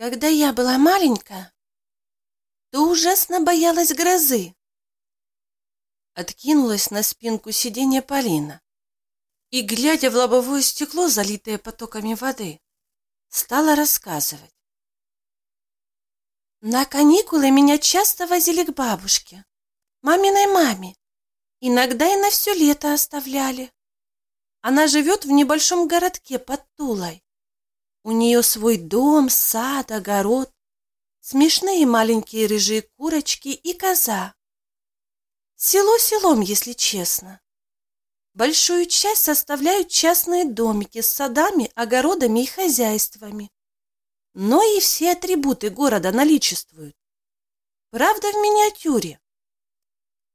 Когда я была маленькая, то ужасно боялась грозы. Откинулась на спинку сиденья Полина и, глядя в лобовое стекло, залитое потоками воды, стала рассказывать. На каникулы меня часто возили к бабушке, маминой маме. Иногда и на все лето оставляли. Она живет в небольшом городке под Тулой. У нее свой дом, сад, огород, смешные маленькие рыжие курочки и коза. Село селом, если честно. Большую часть составляют частные домики с садами, огородами и хозяйствами. Но и все атрибуты города наличествуют. Правда, в миниатюре.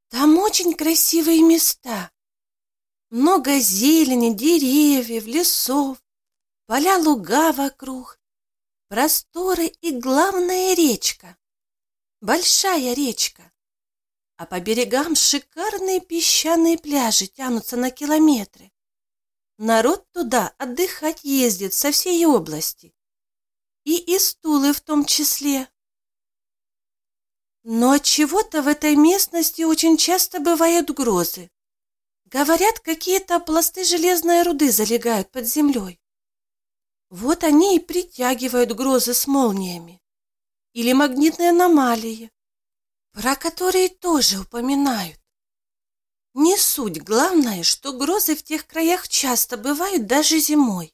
Там очень красивые места. Много зелени, деревьев, лесов, поля луга вокруг, просторы и, главная речка. Большая речка. А по берегам шикарные песчаные пляжи тянутся на километры. Народ туда отдыхать ездит со всей области. И из Тулы в том числе. Но от чего-то в этой местности очень часто бывают грозы. Говорят, какие-то пласты железной руды залегают под землей. Вот они и притягивают грозы с молниями. Или магнитные аномалии, про которые тоже упоминают. Не суть, главное, что грозы в тех краях часто бывают даже зимой.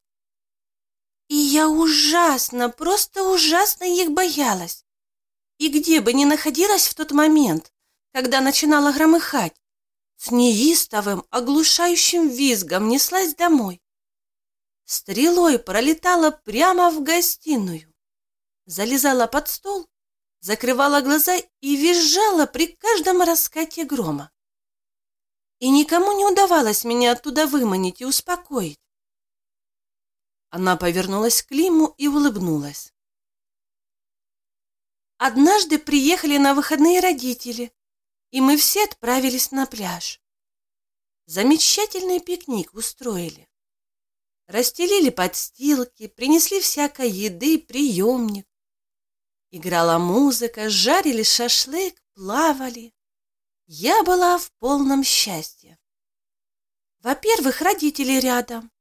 И я ужасно, просто ужасно их боялась. И где бы ни находилась в тот момент, когда начинала громыхать, с неистовым, оглушающим визгом неслась домой. Стрелой пролетала прямо в гостиную, залезала под стол, закрывала глаза и визжала при каждом раскате грома. И никому не удавалось меня оттуда выманить и успокоить. Она повернулась к Климу и улыбнулась. Однажды приехали на выходные родители, и мы все отправились на пляж. Замечательный пикник устроили. Расстелили подстилки, принесли всякой еды, приемник. Играла музыка, жарили шашлык, плавали. Я была в полном счастье. Во-первых, родители рядом.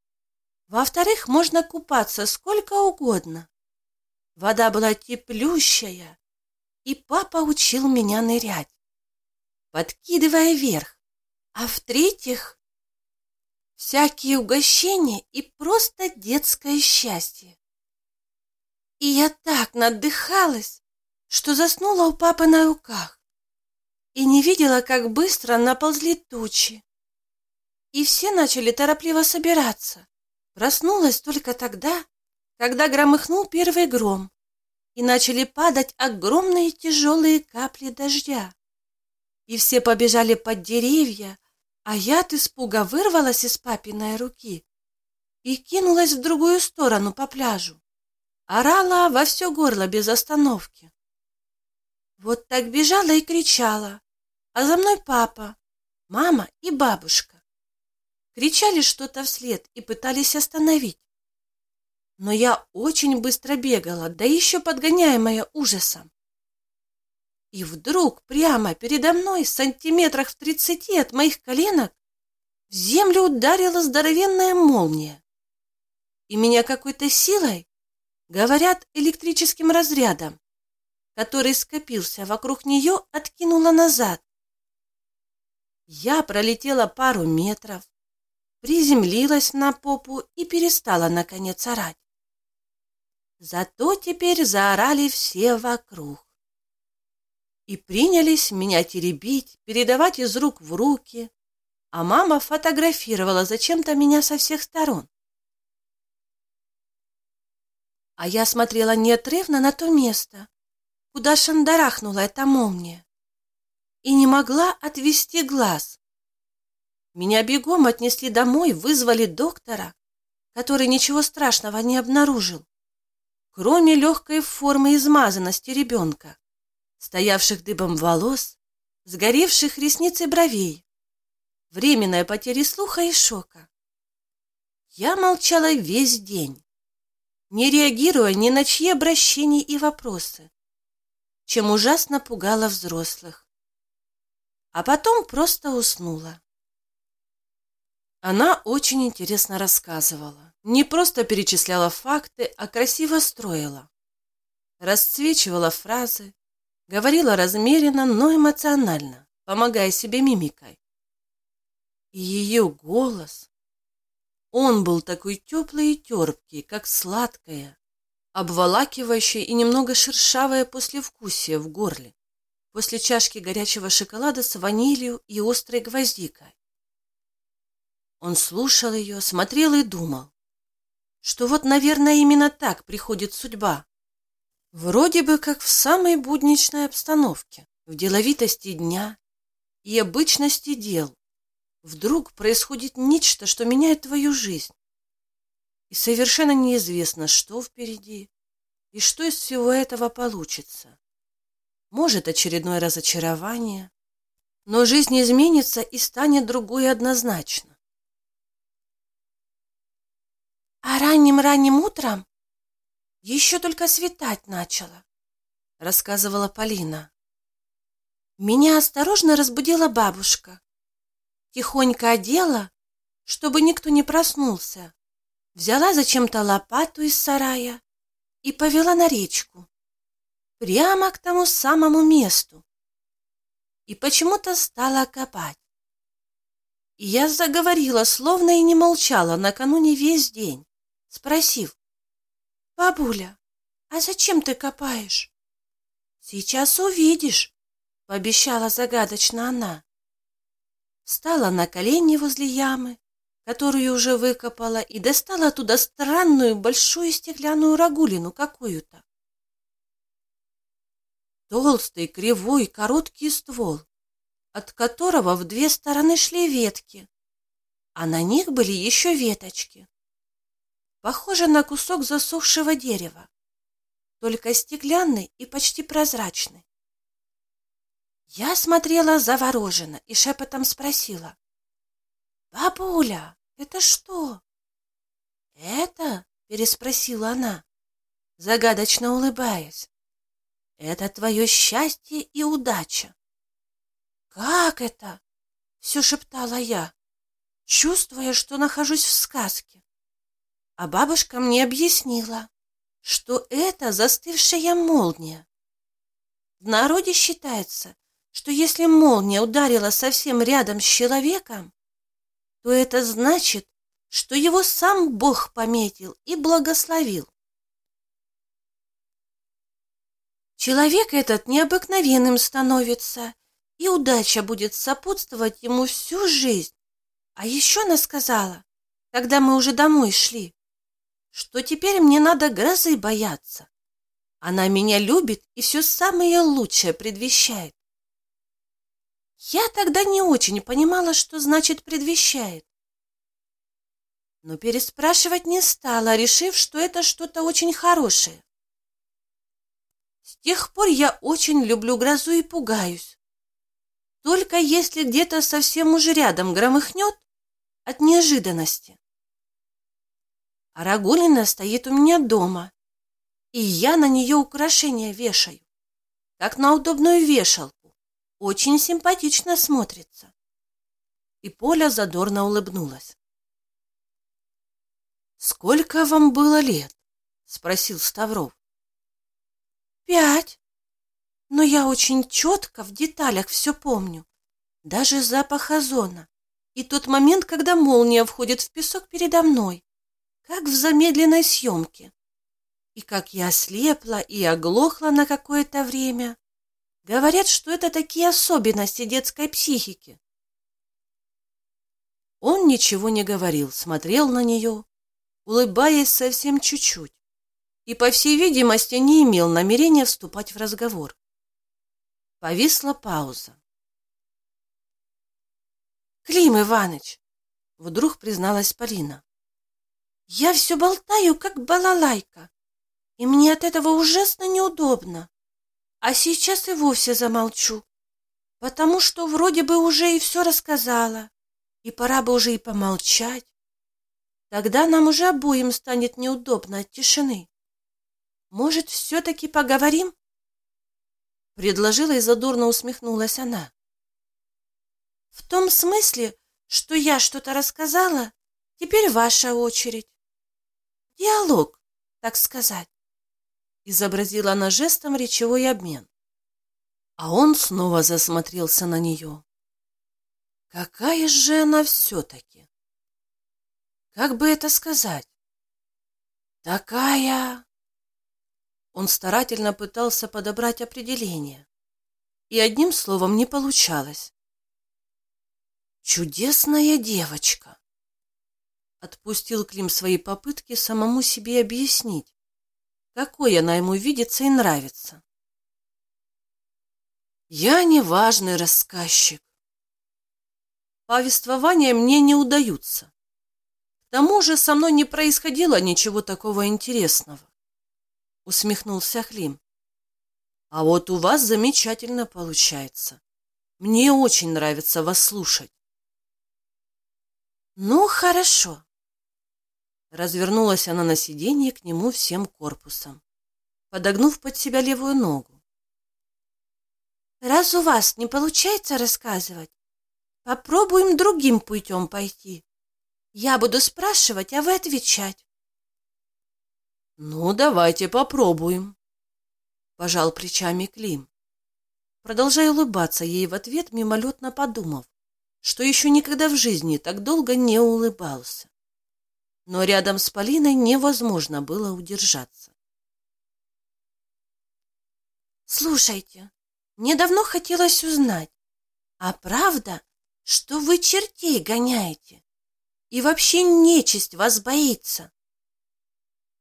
Во-вторых, можно купаться сколько угодно. Вода была теплющая, и папа учил меня нырять подкидывая вверх. А в-третьих, всякие угощения и просто детское счастье. И я так надыхалась, что заснула у папы на руках и не видела, как быстро наползли тучи. И все начали торопливо собираться. Проснулась только тогда, когда громыхнул первый гром, и начали падать огромные тяжелые капли дождя и все побежали под деревья, а я от испуга вырвалась из папиной руки и кинулась в другую сторону по пляжу. Орала во все горло без остановки. Вот так бежала и кричала, а за мной папа, мама и бабушка. Кричали что-то вслед и пытались остановить. Но я очень быстро бегала, да еще подгоняемая ужасом. И вдруг прямо передо мной, сантиметрах в тридцати от моих коленок, в землю ударила здоровенная молния. И меня какой-то силой, говорят, электрическим разрядом, который скопился вокруг нее, откинула назад. Я пролетела пару метров, приземлилась на попу и перестала, наконец, орать. Зато теперь заорали все вокруг и принялись меня теребить, передавать из рук в руки, а мама фотографировала зачем-то меня со всех сторон. А я смотрела неотрывно на то место, куда шандарахнула эта молния, и не могла отвести глаз. Меня бегом отнесли домой, вызвали доктора, который ничего страшного не обнаружил, кроме легкой формы измазанности ребенка стоявших дыбом волос, сгоревших ресниц и бровей, временная потеря слуха и шока. Я молчала весь день. не реагируя ни на чьи обращения и вопросы, чем ужасно пугала взрослых. А потом просто уснула. Она очень интересно рассказывала. Не просто перечисляла факты, а красиво строила. Расцвечивала фразы, говорила размеренно, но эмоционально, помогая себе мимикой. И ее голос... Он был такой теплый и терпкий, как сладкое, обволакивающее и немного шершавое послевкусие в горле, после чашки горячего шоколада с ванилью и острой гвоздикой. Он слушал ее, смотрел и думал, что вот, наверное, именно так приходит судьба. Вроде бы как в самой будничной обстановке, в деловитости дня и обычности дел. Вдруг происходит нечто, что меняет твою жизнь. И совершенно неизвестно, что впереди и что из всего этого получится. Может, очередное разочарование, но жизнь изменится и станет другой однозначно. А ранним-ранним утром еще только светать начало, рассказывала Полина. Меня осторожно разбудила бабушка. Тихонько одела, чтобы никто не проснулся. Взяла зачем-то лопату из сарая и повела на речку. Прямо к тому самому месту. И почему-то стала копать. И я заговорила, словно и не молчала накануне весь день, спросив, «Бабуля, а зачем ты копаешь?» «Сейчас увидишь», — пообещала загадочно она. Встала на колени возле ямы, которую уже выкопала, и достала оттуда странную большую стеклянную рагулину какую-то. Толстый, кривой, короткий ствол, от которого в две стороны шли ветки, а на них были еще веточки. Похоже на кусок засохшего дерева, только стеклянный и почти прозрачный. Я смотрела завороженно и шепотом спросила. «Бабуля, это что?» «Это?» — переспросила она, загадочно улыбаясь. «Это твое счастье и удача». «Как это?» — все шептала я, чувствуя, что нахожусь в сказке. А бабушка мне объяснила, что это застывшая молния. В народе считается, что если молния ударила совсем рядом с человеком, то это значит, что его сам Бог пометил и благословил. Человек этот необыкновенным становится, и удача будет сопутствовать ему всю жизнь. А еще она сказала, когда мы уже домой шли, что теперь мне надо грозы бояться. Она меня любит и все самое лучшее предвещает. Я тогда не очень понимала, что значит «предвещает». Но переспрашивать не стала, решив, что это что-то очень хорошее. С тех пор я очень люблю грозу и пугаюсь. Только если где-то совсем уже рядом громыхнет от неожиданности. А Рагулина стоит у меня дома, и я на нее украшения вешаю, как на удобную вешалку очень симпатично смотрится. И Поля задорно улыбнулась. «Сколько вам было лет?» — спросил Ставров. «Пять. Но я очень четко в деталях все помню. Даже запах озона. И тот момент, когда молния входит в песок передо мной, как в замедленной съемке. И как я ослепла и оглохла на какое-то время, Говорят, что это такие особенности детской психики. Он ничего не говорил, смотрел на нее, улыбаясь совсем чуть-чуть, и, по всей видимости, не имел намерения вступать в разговор. Повисла пауза. «Клим Иваныч!» — вдруг призналась Полина. «Я все болтаю, как балалайка, и мне от этого ужасно неудобно. А сейчас и вовсе замолчу, потому что вроде бы уже и все рассказала, и пора бы уже и помолчать. Тогда нам уже обоим станет неудобно от тишины. Может, все-таки поговорим? Предложила и задорно усмехнулась она. В том смысле, что я что-то рассказала, теперь ваша очередь. Диалог, так сказать. Изобразила она жестом речевой обмен. А он снова засмотрелся на нее. Какая же она все-таки? Как бы это сказать? Такая... Он старательно пытался подобрать определение, и одним словом не получалось. «Чудесная девочка!» Отпустил Клим свои попытки самому себе объяснить, какой она ему видится и нравится. «Я неважный рассказчик. Повествования мне не удаются. К тому же со мной не происходило ничего такого интересного усмехнулся Хлим. А вот у вас замечательно получается. Мне очень нравится вас слушать. Ну, хорошо. Развернулась она на сиденье к нему всем корпусом, подогнув под себя левую ногу. Раз у вас не получается рассказывать, попробуем другим путем пойти. Я буду спрашивать, а вы отвечать. «Ну, давайте попробуем», — пожал плечами Клим, продолжая улыбаться ей в ответ, мимолетно подумав, что еще никогда в жизни так долго не улыбался. Но рядом с Полиной невозможно было удержаться. «Слушайте, мне давно хотелось узнать, а правда, что вы чертей гоняете? И вообще нечисть вас боится?»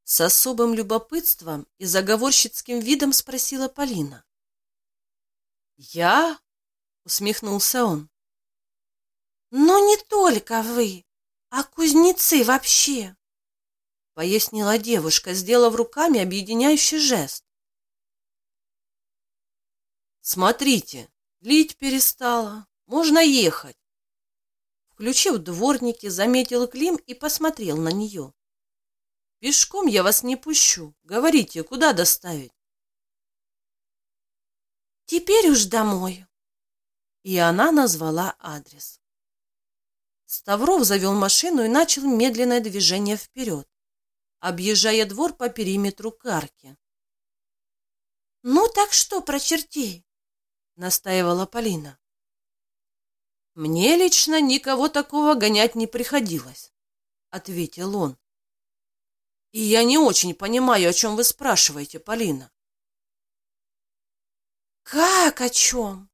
С особым любопытством и заговорщицким видом спросила Полина. «Я?» — усмехнулся он. «Но не только вы, а кузнецы вообще», — пояснила девушка, сделав руками объединяющий жест. «Смотрите, лить перестала, можно ехать». Включив дворники, заметил Клим и посмотрел на нее. Пешком я вас не пущу. Говорите, куда доставить? Теперь уж домой. И она назвала адрес. Ставров завел машину и начал медленное движение вперед, объезжая двор по периметру карки. «Ну так что про чертей?» — настаивала Полина. «Мне лично никого такого гонять не приходилось», — ответил он. И я не очень понимаю, о чем вы спрашиваете, Полина. Как о чем?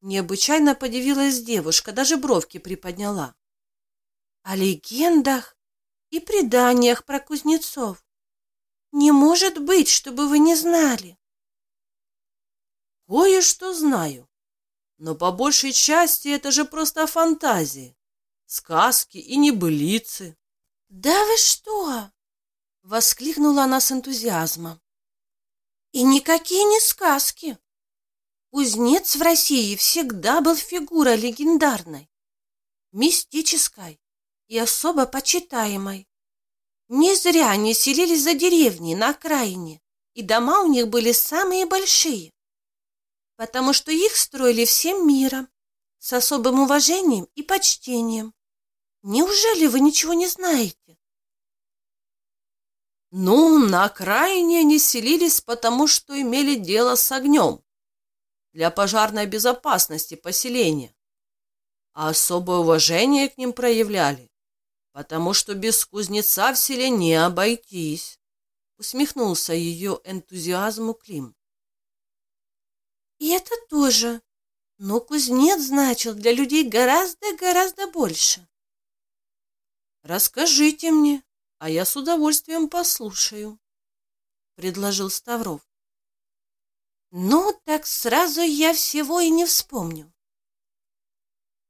Необычайно подивилась девушка, даже бровки приподняла. О легендах и преданиях про кузнецов. Не может быть, чтобы вы не знали. Кое-что знаю, но по большей части это же просто фантазии, сказки и небылицы. Да вы что? Воскликнула она с энтузиазмом. И никакие не сказки. Кузнец в России всегда был фигурой легендарной, мистической и особо почитаемой. Не зря они селились за деревней на окраине, и дома у них были самые большие, потому что их строили всем миром, с особым уважением и почтением. Неужели вы ничего не знаете? Ну, на окраине они селились, потому что имели дело с огнем для пожарной безопасности поселения. А особое уважение к ним проявляли, потому что без кузнеца в селе не обойтись. Усмехнулся ее энтузиазму Клим. И это тоже. Но кузнец значил для людей гораздо-гораздо больше. Расскажите мне, а я с удовольствием послушаю, — предложил Ставров. Ну, так сразу я всего и не вспомню.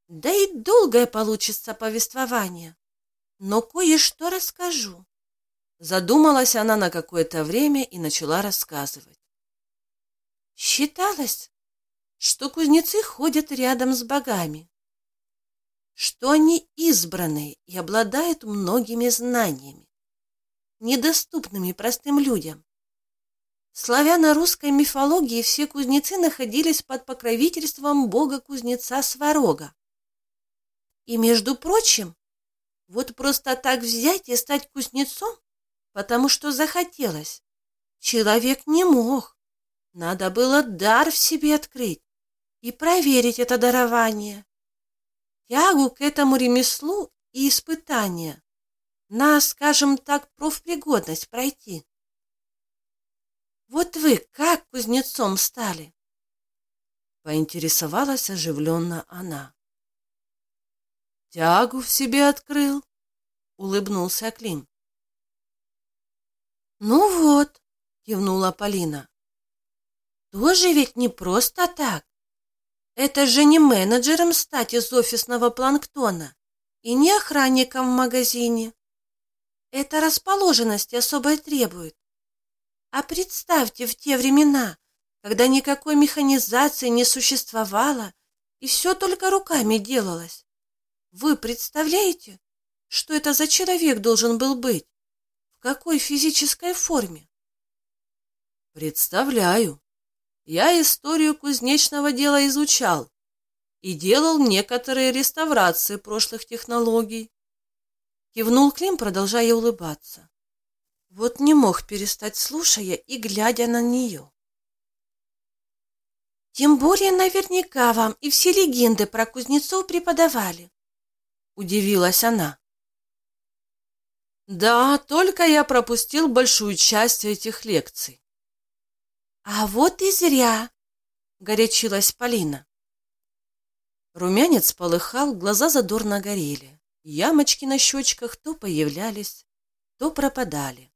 Да и долгое получится повествование, но кое-что расскажу. Задумалась она на какое-то время и начала рассказывать. Считалось, что кузнецы ходят рядом с богами, что они избранные и обладают многими знаниями, недоступными простым людям. В славяно-русской мифологии все кузнецы находились под покровительством бога-кузнеца Сварога. И, между прочим, вот просто так взять и стать кузнецом, потому что захотелось, человек не мог. Надо было дар в себе открыть и проверить это дарование. Тягу к этому ремеслу и испытания на, скажем так, профпригодность пройти. Вот вы как кузнецом стали? Поинтересовалась оживленно она. Тягу в себе открыл, улыбнулся Клим. Ну вот, кивнула Полина. Тоже ведь не просто так. Это же не менеджером стать из офисного планктона и не охранником в магазине. Это расположенность особой требует. А представьте в те времена, когда никакой механизации не существовало, и все только руками делалось. Вы представляете, что это за человек должен был быть? В какой физической форме? Представляю. Я историю кузнечного дела изучал и делал некоторые реставрации прошлых технологий. Кивнул Клим, продолжая улыбаться. Вот не мог перестать, слушая и глядя на нее. Тем более наверняка вам и все легенды про кузнецов преподавали. Удивилась она. Да, только я пропустил большую часть этих лекций. А вот и зря, горячилась Полина. Румянец полыхал, глаза задорно горели. Ямочки на щечках то появлялись, то пропадали.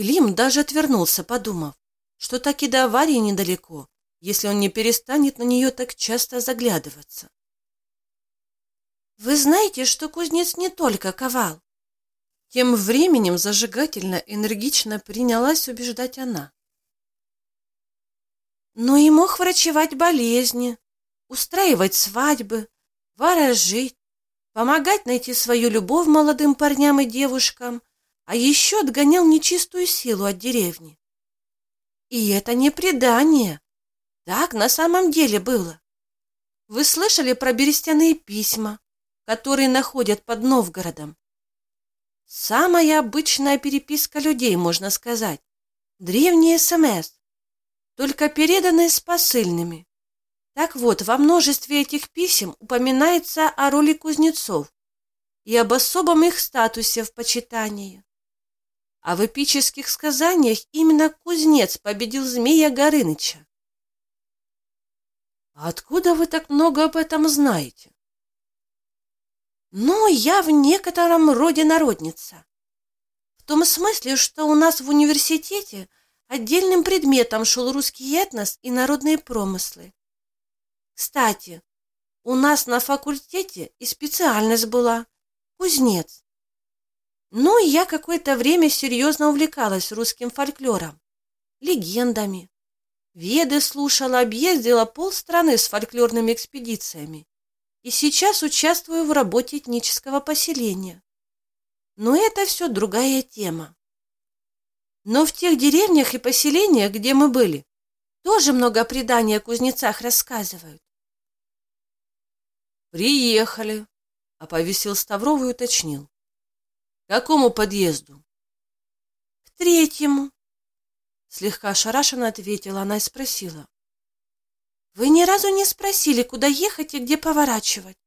Клим даже отвернулся, подумав, что так и до аварии недалеко, если он не перестанет на нее так часто заглядываться. «Вы знаете, что кузнец не только ковал?» Тем временем зажигательно, энергично принялась убеждать она. «Но и мог врачевать болезни, устраивать свадьбы, ворожить, помогать найти свою любовь молодым парням и девушкам, а еще отгонял нечистую силу от деревни. И это не предание. Так на самом деле было. Вы слышали про берестяные письма, которые находят под Новгородом? Самая обычная переписка людей, можно сказать. Древний СМС, только переданные с посыльными. Так вот, во множестве этих писем упоминается о роли кузнецов и об особом их статусе в почитании. А в эпических сказаниях именно кузнец победил змея Горыныча. «Откуда вы так много об этом знаете?» «Ну, я в некотором роде народница. В том смысле, что у нас в университете отдельным предметом шел русский этнос и народные промыслы. Кстати, у нас на факультете и специальность была – кузнец. Ну, я какое-то время серьезно увлекалась русским фольклором, легендами. Веды слушала, объездила полстраны с фольклорными экспедициями. И сейчас участвую в работе этнического поселения. Но это все другая тема. Но в тех деревнях и поселениях, где мы были, тоже много преданий о кузнецах рассказывают. «Приехали», — оповестил Ставров и уточнил. «К какому подъезду?» «К третьему», — слегка ошарашенно ответила она и спросила. «Вы ни разу не спросили, куда ехать и где поворачивать?»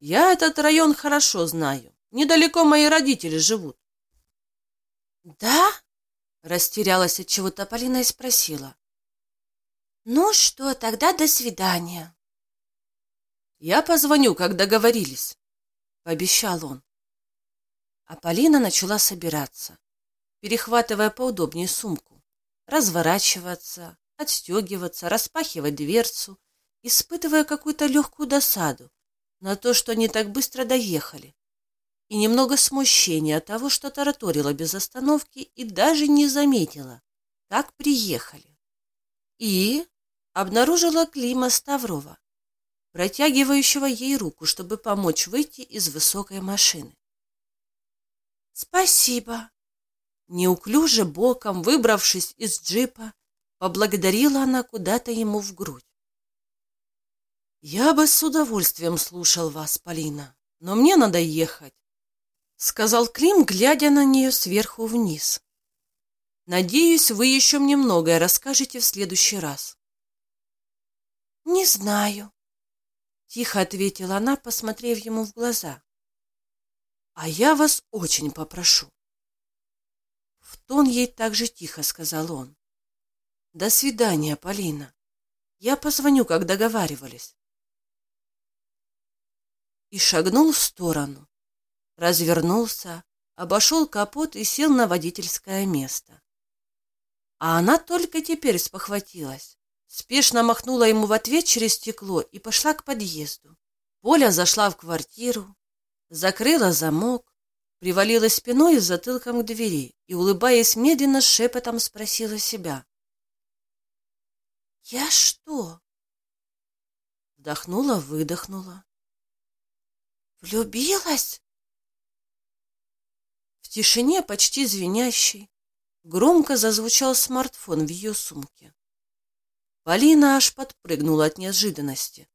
«Я этот район хорошо знаю. Недалеко мои родители живут». «Да?» — растерялась от чего-то Полина и спросила. «Ну что, тогда до свидания». «Я позвоню, как договорились», — пообещал он. А Полина начала собираться, перехватывая поудобнее сумку, разворачиваться, отстегиваться, распахивать дверцу, испытывая какую-то легкую досаду на то, что они так быстро доехали, и немного смущения от того, что тараторила без остановки и даже не заметила, как приехали. И обнаружила Клима Ставрова протягивающего ей руку, чтобы помочь выйти из высокой машины. «Спасибо!» Неуклюже боком, выбравшись из джипа, поблагодарила она куда-то ему в грудь. «Я бы с удовольствием слушал вас, Полина, но мне надо ехать», — сказал Клим, глядя на нее сверху вниз. «Надеюсь, вы еще мне многое расскажете в следующий раз». «Не знаю», — тихо ответила она, посмотрев ему в глаза. «А я вас очень попрошу». В тон ей так же тихо сказал он. «До свидания, Полина. Я позвоню, как договаривались». И шагнул в сторону, развернулся, обошел капот и сел на водительское место. А она только теперь спохватилась. Спешно махнула ему в ответ через стекло и пошла к подъезду. Поля зашла в квартиру, закрыла замок, привалилась спиной и затылком к двери и, улыбаясь медленно, шепотом спросила себя. «Я что?» Вдохнула, выдохнула. «Влюбилась?» В тишине, почти звенящей, громко зазвучал смартфон в ее сумке. Полина аж подпрыгнула от неожиданности,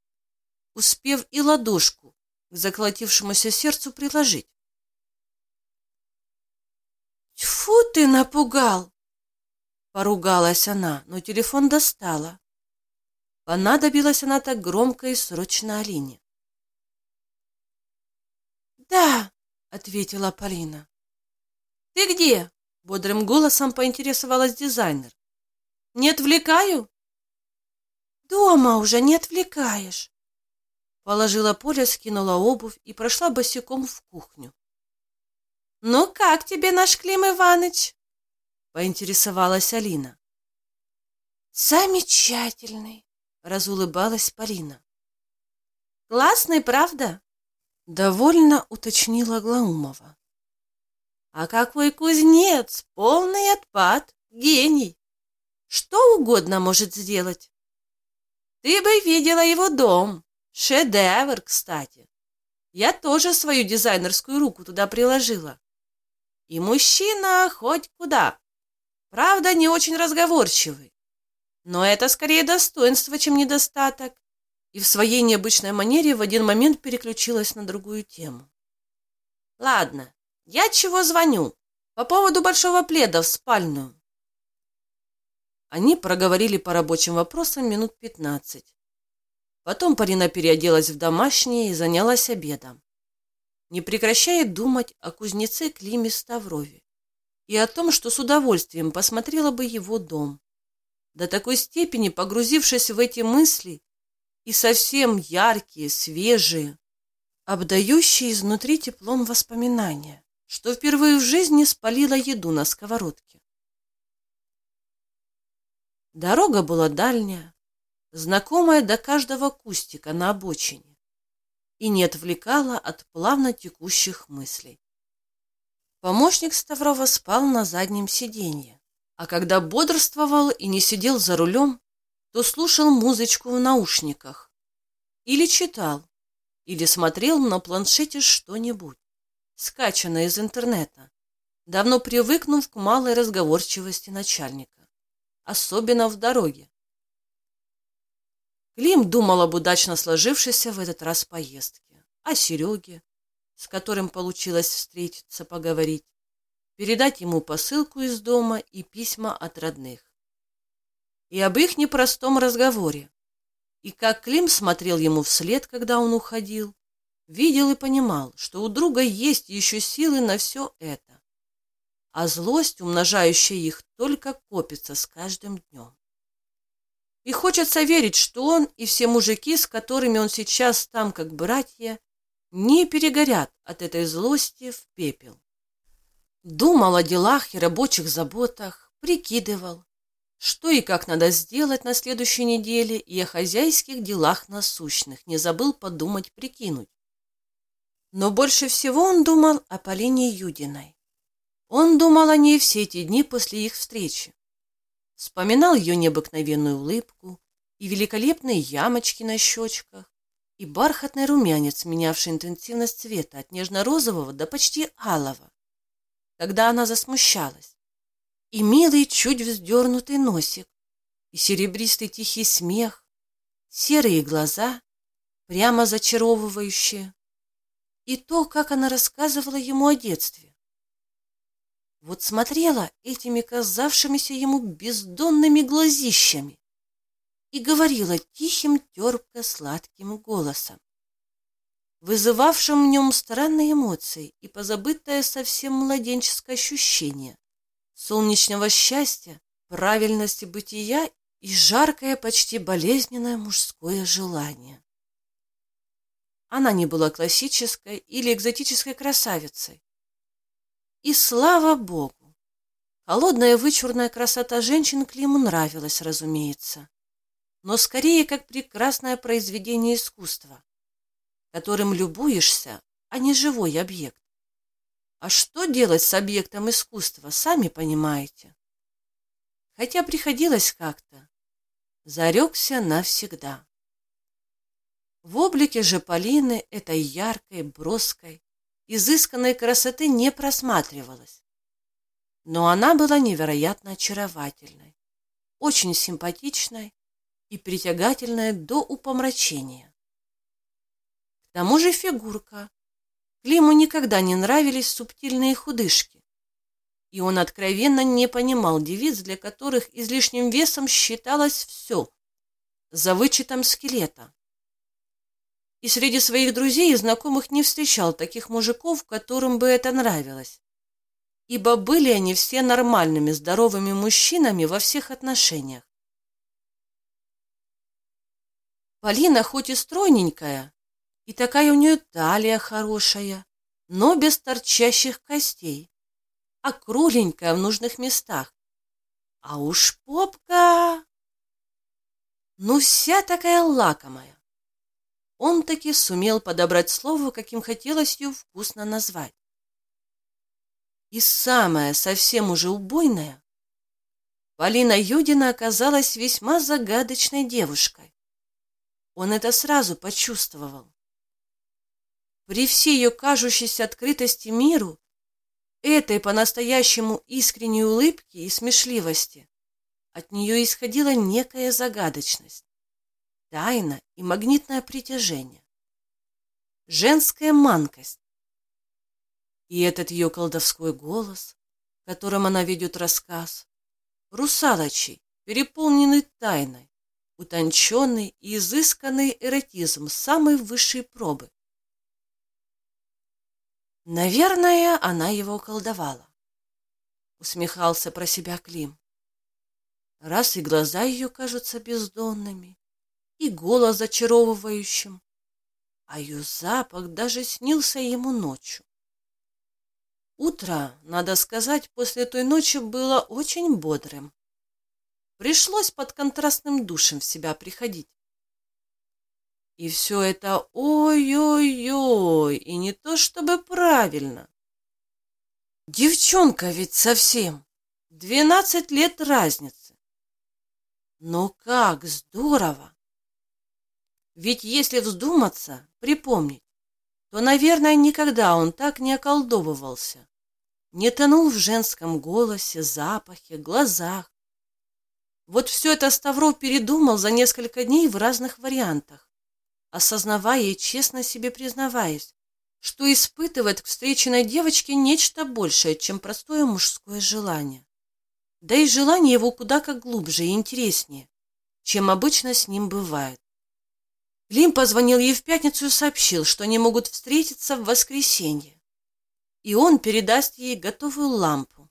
успев и ладошку к заколотившемуся сердцу приложить. «Тьфу ты напугал!» Поругалась она, но телефон достала. Понадобилась она так громко и срочно Алине. «Да», — ответила Полина. «Ты где?» — бодрым голосом поинтересовалась дизайнер. «Не отвлекаю?» «Дома уже не отвлекаешь!» Положила Поля, скинула обувь и прошла босиком в кухню. «Ну, как тебе наш Клим Иваныч?» Поинтересовалась Алина. «Замечательный!» Разулыбалась Полина. «Классный, правда?» Довольно уточнила Глаумова. «А какой кузнец! Полный отпад! Гений! Что угодно может сделать!» Ты бы видела его дом. Шедевр, кстати. Я тоже свою дизайнерскую руку туда приложила. И мужчина хоть куда. Правда, не очень разговорчивый. Но это скорее достоинство, чем недостаток. И в своей необычной манере в один момент переключилась на другую тему. Ладно, я чего звоню? По поводу большого пледа в спальную. Они проговорили по рабочим вопросам минут пятнадцать. Потом Полина переоделась в домашнее и занялась обедом, не прекращая думать о кузнеце Климе Ставрове и о том, что с удовольствием посмотрела бы его дом, до такой степени погрузившись в эти мысли и совсем яркие, свежие, обдающие изнутри теплом воспоминания, что впервые в жизни спалила еду на сковородке. Дорога была дальняя, знакомая до каждого кустика на обочине, и не отвлекала от плавно текущих мыслей. Помощник Ставрова спал на заднем сиденье, а когда бодрствовал и не сидел за рулем, то слушал музычку в наушниках или читал, или смотрел на планшете что-нибудь, скачанное из интернета, давно привыкнув к малой разговорчивости начальника особенно в дороге. Клим думал об удачно сложившейся в этот раз поездке, о Сереге, с которым получилось встретиться, поговорить, передать ему посылку из дома и письма от родных. И об их непростом разговоре, и как Клим смотрел ему вслед, когда он уходил, видел и понимал, что у друга есть еще силы на все это а злость, умножающая их, только копится с каждым днем. И хочется верить, что он и все мужики, с которыми он сейчас там как братья, не перегорят от этой злости в пепел. Думал о делах и рабочих заботах, прикидывал, что и как надо сделать на следующей неделе, и о хозяйских делах насущных не забыл подумать, прикинуть. Но больше всего он думал о Полине Юдиной. Он думал о ней все эти дни после их встречи. Вспоминал ее необыкновенную улыбку и великолепные ямочки на щечках, и бархатный румянец, менявший интенсивность цвета от нежно-розового до почти алого, когда она засмущалась, и милый чуть вздернутый носик, и серебристый тихий смех, серые глаза, прямо зачаровывающие, и то, как она рассказывала ему о детстве. Вот смотрела этими казавшимися ему бездонными глазищами и говорила тихим, терпко-сладким голосом, вызывавшим в нем странные эмоции и позабытое совсем младенческое ощущение солнечного счастья, правильности бытия и жаркое, почти болезненное мужское желание. Она не была классической или экзотической красавицей. И слава богу! Холодная вычурная красота женщин Климу нравилась, разумеется, но скорее как прекрасное произведение искусства, которым любуешься, а не живой объект. А что делать с объектом искусства, сами понимаете. Хотя приходилось как-то. Зарекся навсегда. В облике же Полины этой яркой, броской, изысканной красоты не просматривалось. Но она была невероятно очаровательной, очень симпатичной и притягательной до упомрачения. К тому же фигурка. Климу никогда не нравились субтильные худышки, и он откровенно не понимал девиц, для которых излишним весом считалось все, за вычетом скелета и среди своих друзей и знакомых не встречал таких мужиков, которым бы это нравилось. Ибо были они все нормальными, здоровыми мужчинами во всех отношениях. Полина хоть и стройненькая, и такая у нее талия хорошая, но без торчащих костей, а кругленькая в нужных местах. А уж попка... Ну, вся такая лакомая он таки сумел подобрать слово, каким хотелось ее вкусно назвать. И самое совсем уже убойное, Полина Юдина оказалась весьма загадочной девушкой. Он это сразу почувствовал. При всей ее кажущейся открытости миру, этой по-настоящему искренней улыбке и смешливости, от нее исходила некая загадочность тайна и магнитное притяжение, женская манкость. И этот ее колдовской голос, которым она ведет рассказ, русалочий, переполненный тайной, утонченный и изысканный эротизм самой высшей пробы. Наверное, она его колдовала. Усмехался про себя Клим. Раз и глаза ее кажутся бездонными, и голос зачаровывающим, а ее запах даже снился ему ночью. Утро, надо сказать, после той ночи было очень бодрым. Пришлось под контрастным душем в себя приходить. И все это ой-ой-ой, и не то чтобы правильно. Девчонка ведь совсем, двенадцать лет разницы. Но как здорово! Ведь если вздуматься, припомнить, то, наверное, никогда он так не околдовывался, не тонул в женском голосе, запахе, глазах. Вот все это Ставров передумал за несколько дней в разных вариантах, осознавая и честно себе признаваясь, что испытывает к встреченной девочке нечто большее, чем простое мужское желание. Да и желание его куда как глубже и интереснее, чем обычно с ним бывает. Лим позвонил ей в пятницу и сообщил, что они могут встретиться в воскресенье. И он передаст ей готовую лампу.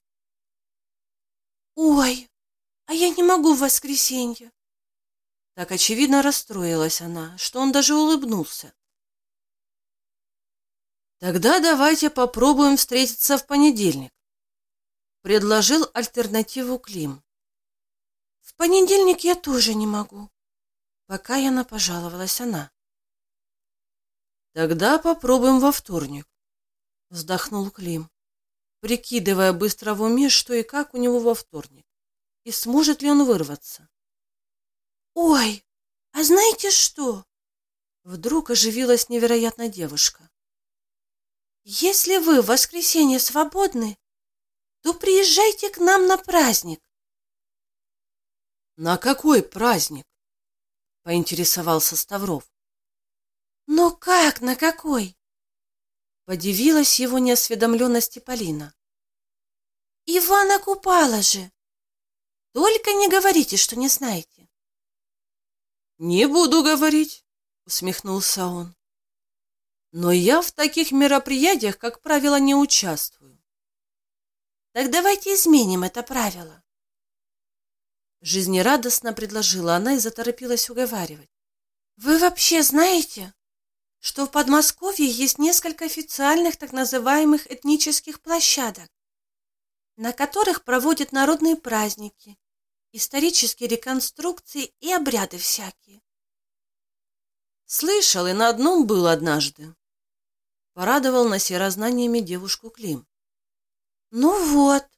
«Ой, а я не могу в воскресенье!» Так очевидно расстроилась она, что он даже улыбнулся. «Тогда давайте попробуем встретиться в понедельник», — предложил альтернативу Клим. «В понедельник я тоже не могу», Пока я пожаловалась она. «Тогда попробуем во вторник», — вздохнул Клим, прикидывая быстро в уме, что и как у него во вторник, и сможет ли он вырваться. «Ой, а знаете что?» Вдруг оживилась невероятная девушка. «Если вы в воскресенье свободны, то приезжайте к нам на праздник». «На какой праздник?» — поинтересовался Ставров. «Но как, на какой?» Подивилась его неосведомленности Полина. «Ивана Купала же! Только не говорите, что не знаете». «Не буду говорить», — усмехнулся он. «Но я в таких мероприятиях, как правило, не участвую». «Так давайте изменим это правило». Жизнерадостно предложила она и заторопилась уговаривать. «Вы вообще знаете, что в Подмосковье есть несколько официальных так называемых этнических площадок, на которых проводят народные праздники, исторические реконструкции и обряды всякие. Слышал, и на одном был однажды. Порадовал на серознаниями девушку Клим. «Ну вот», —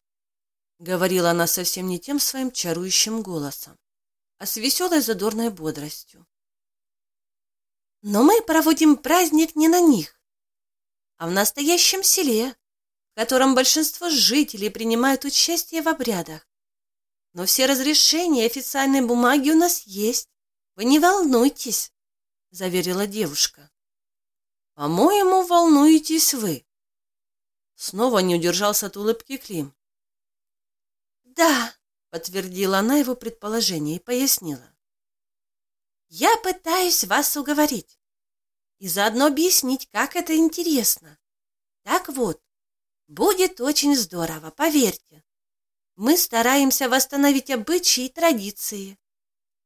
говорила она совсем не тем своим чарующим голосом, а с веселой задорной бодростью. Но мы проводим праздник не на них, а в настоящем селе, в котором большинство жителей принимают участие в обрядах. Но все разрешения и официальные бумаги у нас есть. Вы не волнуйтесь, — заверила девушка. По-моему, волнуетесь вы. Снова не удержался от улыбки Клим. Да, — подтвердила она его предположение и пояснила. Я пытаюсь вас уговорить и заодно объяснить, как это интересно. Так вот, будет очень здорово, поверьте. Мы стараемся восстановить обычаи и традиции,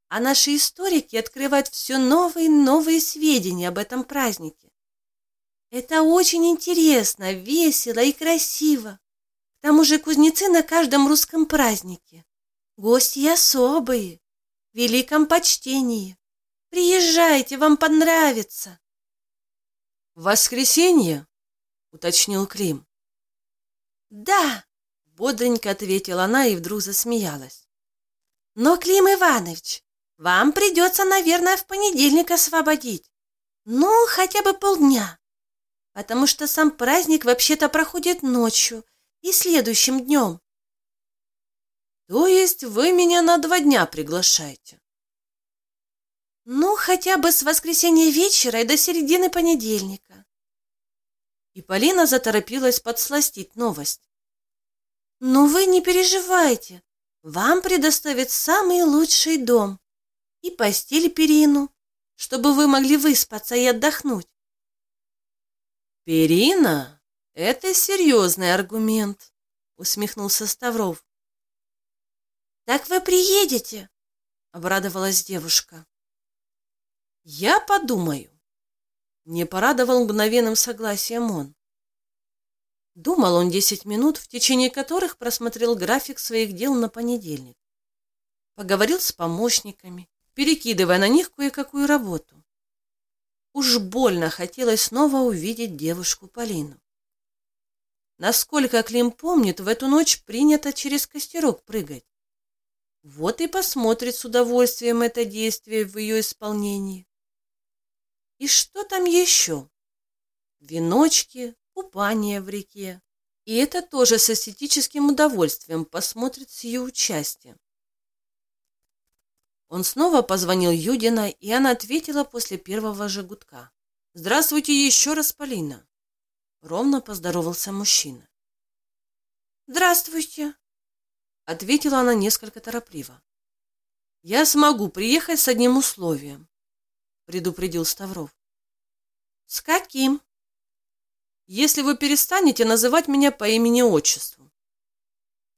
а наши историки открывают все новые и новые сведения об этом празднике. Это очень интересно, весело и красиво. К тому же кузнецы на каждом русском празднике. Гости особые, в великом почтении. Приезжайте, вам понравится. В воскресенье? уточнил Клим. Да, бодренько ответила она и вдруг засмеялась. Но, Клим Иванович, вам придется, наверное, в понедельник освободить. Ну, хотя бы полдня. Потому что сам праздник вообще-то проходит ночью и следующим днем. То есть вы меня на два дня приглашаете? Ну, хотя бы с воскресенья вечера и до середины понедельника. И Полина заторопилась подсластить новость. Ну, вы не переживайте. Вам предоставят самый лучший дом и постель перину, чтобы вы могли выспаться и отдохнуть. Перина — это серьезный аргумент, усмехнулся Ставров. Так вы приедете, обрадовалась девушка. «Я подумаю». Не порадовал мгновенным согласием он. Думал он десять минут, в течение которых просмотрел график своих дел на понедельник. Поговорил с помощниками, перекидывая на них кое-какую работу. Уж больно хотелось снова увидеть девушку Полину. Насколько Клим помнит, в эту ночь принято через костерок прыгать. Вот и посмотрит с удовольствием это действие в ее исполнении. И что там еще? Веночки, купание в реке. И это тоже с эстетическим удовольствием посмотрит с ее участием. Он снова позвонил Юдина, и она ответила после первого же гудка. «Здравствуйте еще раз, Полина!» Ровно поздоровался мужчина. «Здравствуйте!» Ответила она несколько торопливо. «Я смогу приехать с одним условием. — предупредил Ставров. «С каким?» «Если вы перестанете называть меня по имени-отчеству».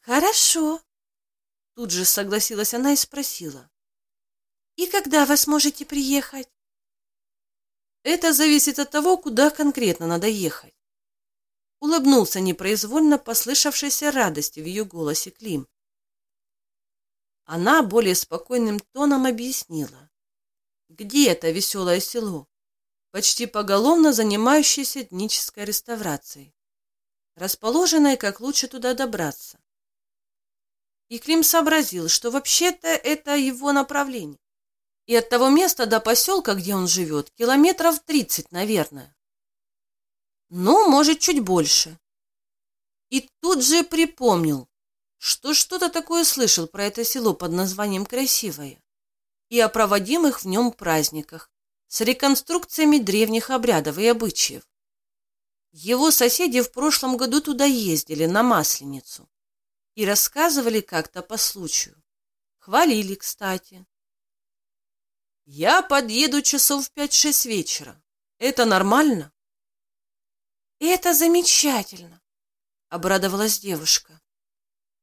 «Хорошо», — тут же согласилась она и спросила. «И когда вы сможете приехать?» «Это зависит от того, куда конкретно надо ехать». Улыбнулся непроизвольно послышавшейся радости в ее голосе Клим. Она более спокойным тоном объяснила. Где это веселое село, почти поголовно занимающееся этнической реставрацией, расположенное, как лучше туда добраться? И Клим сообразил, что вообще-то это его направление. И от того места до поселка, где он живет, километров тридцать, наверное. Ну, может, чуть больше. И тут же припомнил, что что-то такое слышал про это село под названием Красивое и о проводимых в нем праздниках с реконструкциями древних обрядов и обычаев. Его соседи в прошлом году туда ездили, на Масленицу, и рассказывали как-то по случаю. Хвалили, кстати. Я подъеду часов в пять-шесть вечера. Это нормально? Это замечательно, обрадовалась девушка.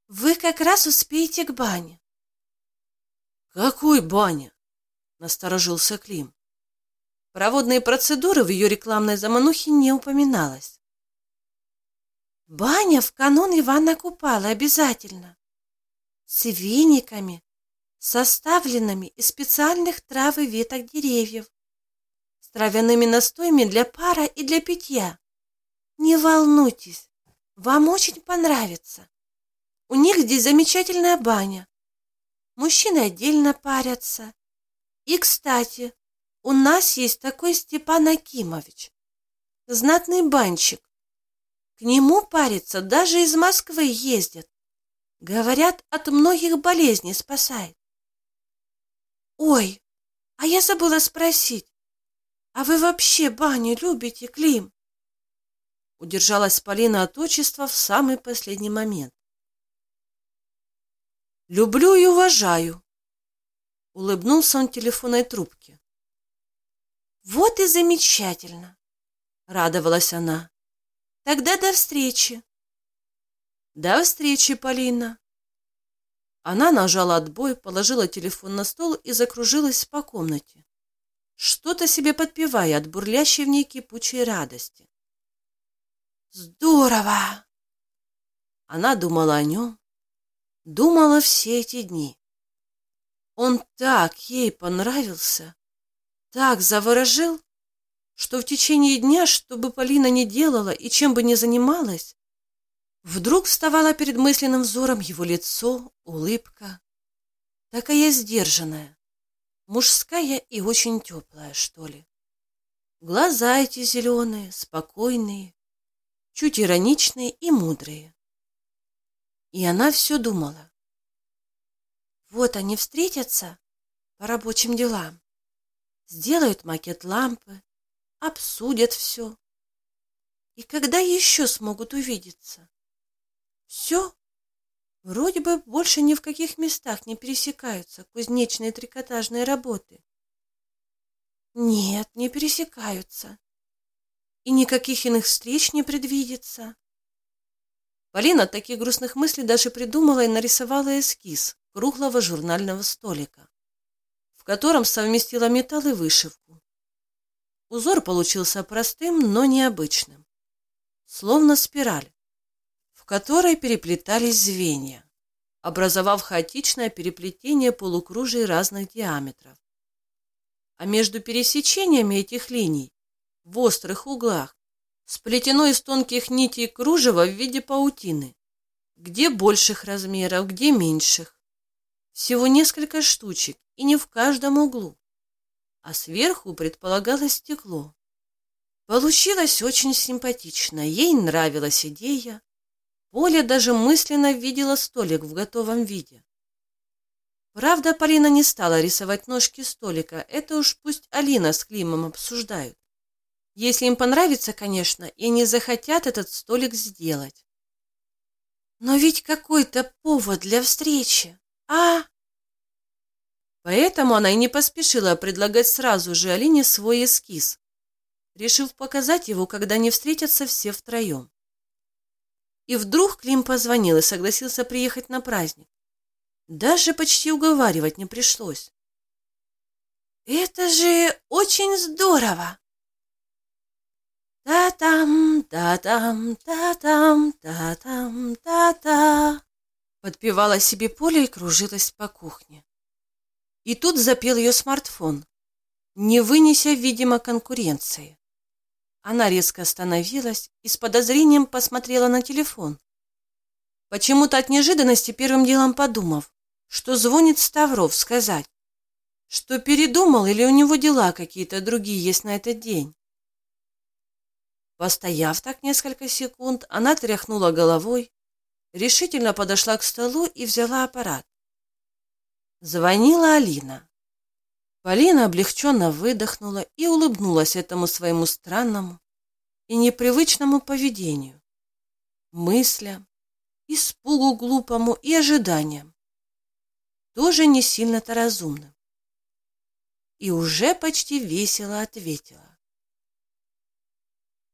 Вы как раз успеете к бане. Какой бане? Насторожился Клим. Проводные процедуры в ее рекламной заманухе не упоминалось. Баня в канун Ивана Купала обязательно. С вениками, составленными из специальных трав и веток деревьев, с травяными настоями для пара и для питья. Не волнуйтесь, вам очень понравится. У них здесь замечательная баня. Мужчины отдельно парятся. И, кстати, у нас есть такой Степан Акимович, знатный банщик. К нему париться даже из Москвы ездят. Говорят, от многих болезней спасает. Ой, а я забыла спросить, а вы вообще баню любите, Клим? Удержалась Полина от отчества в самый последний момент. «Люблю и уважаю», — улыбнулся он телефонной трубке. «Вот и замечательно!» — радовалась она. «Тогда до встречи!» «До встречи, Полина!» Она нажала отбой, положила телефон на стол и закружилась по комнате, что-то себе подпевая от бурлящей в ней кипучей радости. «Здорово!» Она думала о нем, думала все эти дни. Он так ей понравился, так заворожил, что в течение дня, что бы Полина ни делала и чем бы ни занималась, вдруг вставала перед мысленным взором его лицо, улыбка, такая сдержанная, мужская и очень теплая, что ли. Глаза эти зеленые, спокойные, чуть ироничные и мудрые. И она все думала. Вот они встретятся по рабочим делам сделают макет лампы, обсудят все. И когда еще смогут увидеться? Все? Вроде бы больше ни в каких местах не пересекаются кузнечные трикотажные работы. Нет, не пересекаются. И никаких иных встреч не предвидится. Полина от таких грустных мыслей даже придумала и нарисовала эскиз круглого журнального столика в котором совместила металл и вышивку. Узор получился простым, но необычным, словно спираль, в которой переплетались звенья, образовав хаотичное переплетение полукружий разных диаметров. А между пересечениями этих линий, в острых углах, сплетено из тонких нитей кружева в виде паутины, где больших размеров, где меньших. Всего несколько штучек, и не в каждом углу, а сверху предполагалось стекло. Получилось очень симпатично, ей нравилась идея. Поля даже мысленно видела столик в готовом виде. Правда, Полина не стала рисовать ножки столика, это уж пусть Алина с Климом обсуждают. Если им понравится, конечно, и они захотят этот столик сделать. Но ведь какой-то повод для встречи, а? Поэтому она и не поспешила предлагать сразу же Алине свой эскиз, решив показать его, когда они встретятся все втроем. И вдруг Клим позвонил и согласился приехать на праздник. Даже почти уговаривать не пришлось. «Это же очень здорово!» «Та-там, та-там, та-там, та-там, та-та!» Подпевала себе Поля и кружилась по кухне. И тут запел ее смартфон, не вынеся, видимо, конкуренции. Она резко остановилась и с подозрением посмотрела на телефон. Почему-то от неожиданности первым делом подумав, что звонит Ставров сказать, что передумал или у него дела какие-то другие есть на этот день. Постояв так несколько секунд, она тряхнула головой, решительно подошла к столу и взяла аппарат. Звонила Алина. Полина облегченно выдохнула и улыбнулась этому своему странному и непривычному поведению, мыслям, испугу глупому и ожиданиям, тоже не сильно-то разумным. И уже почти весело ответила.